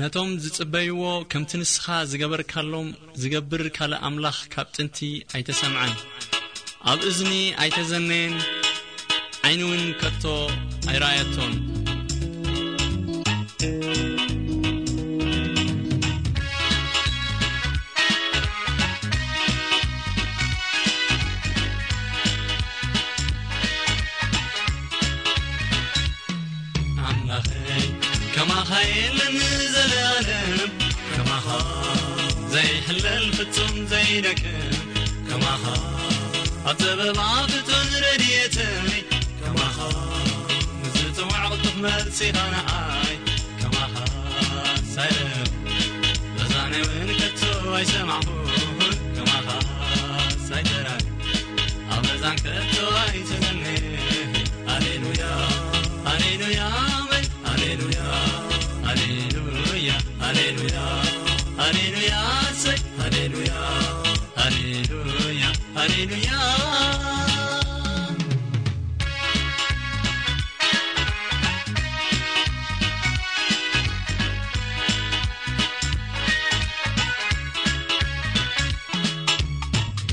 ነቶም ዝጽበይዎ ከምቲ ንስኻ ዝገበርካሎም ዝገብር ካልእ ኣምላኽ ካብ ጥንቲ ኣይተሰምዐን ኣብ እዝኒ ኣይተዘነየን ዓይኒ እውን ከቶ ኣይረኣየቶን ዘይሕለል ፍጹም ዘይደክም ከማኻ ኣብ ጥበባ ፍጡን ረድኤተይ ከማኻ ንዝፅዋዕ ቅጡፍ መልሲኻ ንዓይ ከማኻ ሳይረብ በዛነይ እውን ከቶ ኣይሰማዕኹን ከማኻ ሳይተራይ ኣብ በዛን ከቶ ኣይተዘነ ሃሌሉያ ሃሌሉያ ኣመን ሃሌሉያ ሃሌሉያ ሃሌሉያ ሃሌሉያ هللويا هللويا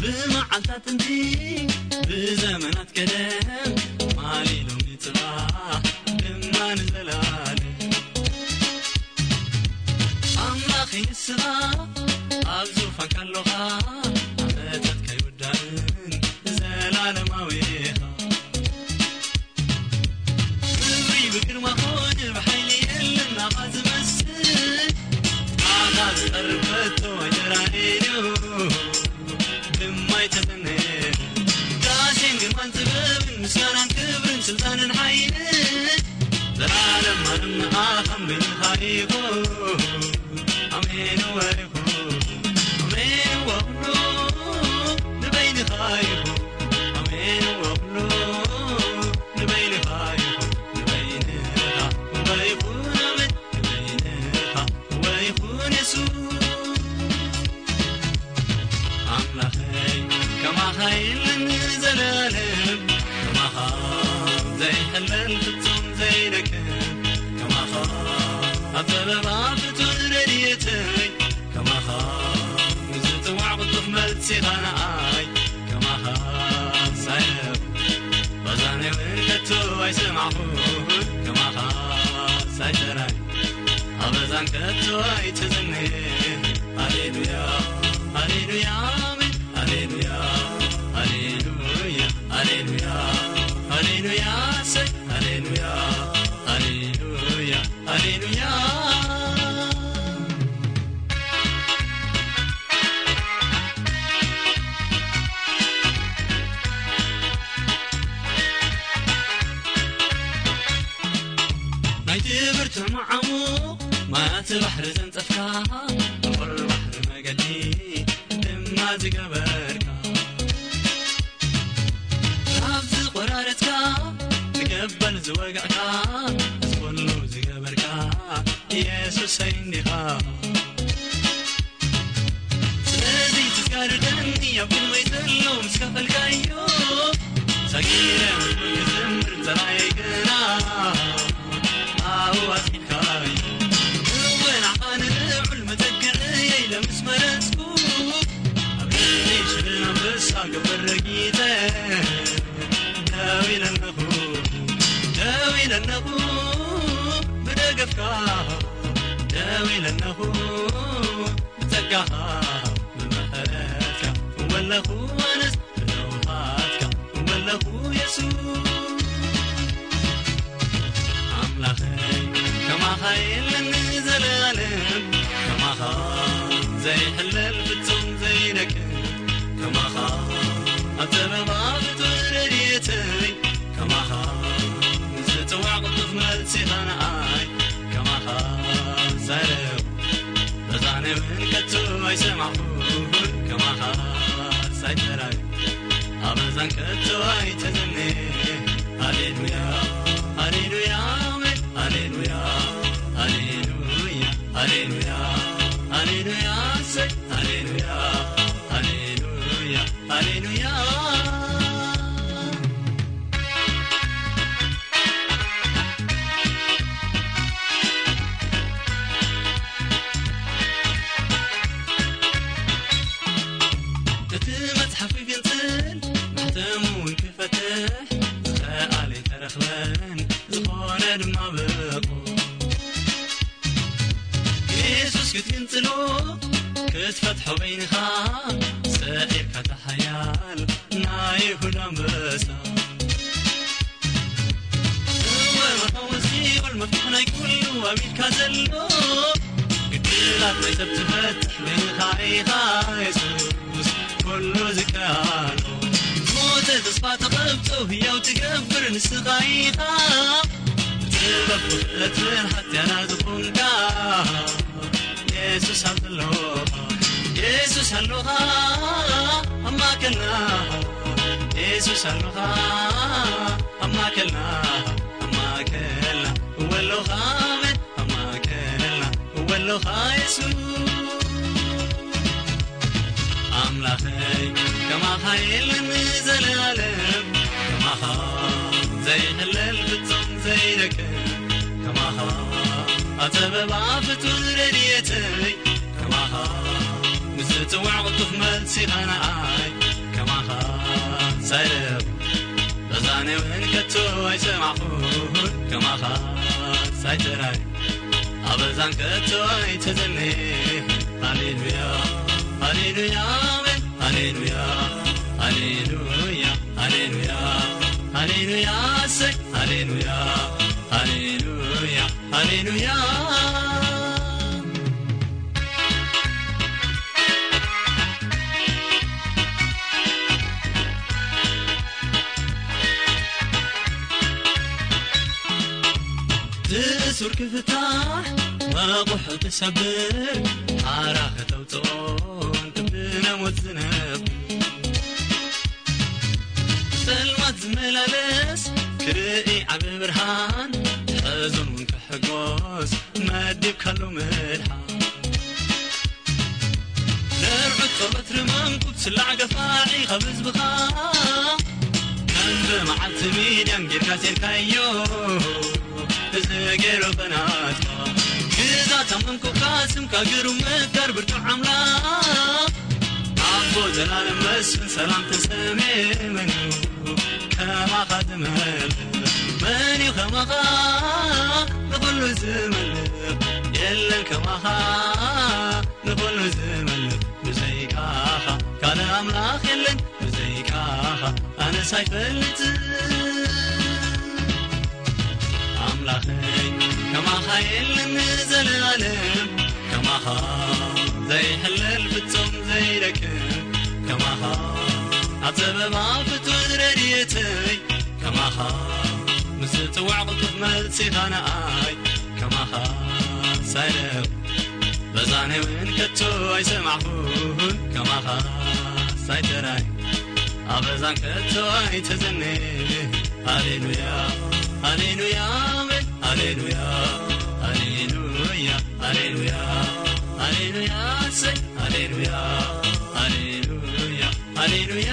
بمعلتات انتي بزمنات كلام. مالي لوم نتبع بما نزل أملاخي السراء أبزو فكر لغات Who's gonna سيغناي كما خان صيب بزاني وركتو يسمعون كما خان سجراي أبزان كتو يتزني هللويا هللويا من هللويا هللويا هللويا هللويا سي. هللويا. هللويا نايتي برتع معمو ما تبحر تنطفكا أفر بحر مقدي لما تقبركا هابت قرارتكا تقبل زوقعكا Jesus sei ni ha Nadi tsgar danni ya bil maydallum skal kayo Sagira zemr tsaray gana Aw asil kayo an-nabu, Dawil an nabu تقطعه داوي انه تقعه بمهلاتك ولا هو نس بلوحاتك ولا هو يسوع عملاخي كما خيل النزل غلب كما خان زي حلال بتم زينك. كما خان حتى ما بتغريتي كما خان ፈጹም ኣይሰማዕ ከማኻ ሳይተራዩ ኣበዛንከቶ ኣይተዘኒ ኣሌሉያ ኢየሱስ ክትግንፅሎ ክትፈትሖ በይንኻ ሰዒርካ ተሓያል ናይ ይሁዳ አንበሳ ወመኸወሲ ወልመፍትሕ ናይ ኩሉ ኣቢልካ ዘሎ ግድላት ናይ ሰብ ትፈትሕ በይንኻ ኢኻ የሱስ ኩሉ ዝከኣሎ ሞተ ተስፋ ተቐብፆ ህያው ትገብር ንስኻ ኢኻ ጥበብ ብኽእለትን ሓትያና ዝኾንካ Jesus Aloha, Jesus Aloha, Amakela, Jesus Aloha, Amakela, Amakela, Ueloha, Amakela, Ueloha, Jesus. أملاخي كما خيل ميزل العالم كما خان زي هلال بتصم زي ركب kama ha. أتبب عافت ذريتي كما خان نزلت وعطف ملسي غنعاي كما خان سيرب. لزاني وين كتو يسمعون كما خان سيتراي أبزان كتو يتزني هللويا. هللويا. من هللويا. هللويا. هللويا. هللويا. سي. هللويا. هللويا. هللويا تسر كفتاح واضح تسبر عراخة وتقول تبنا وتزنب سلمت ملابس كرئي ካሎ መድሓ ደርዕቶበትርመን ኩብስላዕ ገፋዒ ካብ ህዝብኻ ናንብመዓልቲ ሚድያን ጌርካ ሴርካዮ እዚ ገይሮ ኸናትካ ግዛ ተመንኩካ ስምካ ግሩመጋር ብርቱ ዓምላ ኣቦ ዘላለም መስፍን ሰላምተሰሜመን ከማኻ ዝመል መን ኸማኻ ንኽሉ ዝመል إلا الكراهة نقول وزمن بزيك كان أملاخ يلن بزيك أنا سايفلت أملاخي كما خايل نزل العالم كما خا. زي حلل بتصم زي ركب. كما خا. عتب ما فتون رديتي كما خا. مزت وعقد ملسي خناي كما خا. በዛነ እውን ከቶ ኣይሰማዕኹን ከማኻ ሳይተራይ ኣበዛን ከቶ ኣይተዘነ ሃሌሉያ ሃሌሉያ ሃሌሉያ ሃሌሉያ ሃሌሉያ ሃሌሉያ ሃሌሉያ ሃሌሉያ ሃሌሉያ